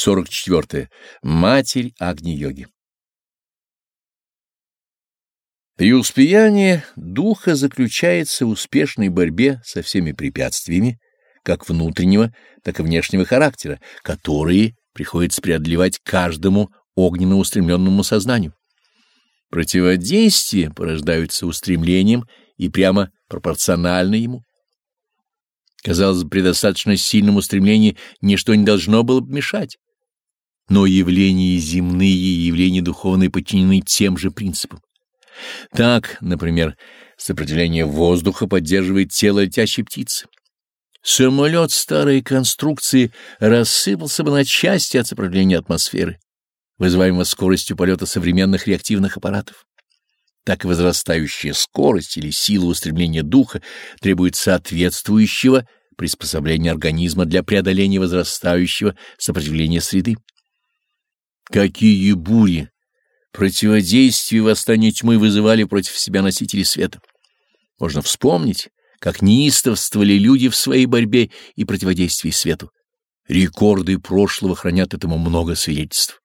44. Матерь Агни-йоги Преуспеяние духа заключается в успешной борьбе со всеми препятствиями, как внутреннего, так и внешнего характера, которые приходится преодолевать каждому огненно устремленному сознанию. Противодействия порождаются устремлением и прямо пропорционально ему. Казалось бы, при достаточно сильном устремлении ничто не должно было бы мешать. Но явления земные и явления духовные подчинены тем же принципам. Так, например, сопротивление воздуха поддерживает тело летящей птицы. Самолет старой конструкции рассыпался бы на части от сопротивления атмосферы, вызываемого скоростью полета современных реактивных аппаратов. Так и возрастающая скорость или сила устремления духа требует соответствующего приспособления организма для преодоления возрастающего сопротивления среды. Какие бури, противодействия и восстания тьмы вызывали против себя носители света. Можно вспомнить, как неистовствовали люди в своей борьбе и противодействии свету. Рекорды прошлого хранят этому много свидетельств.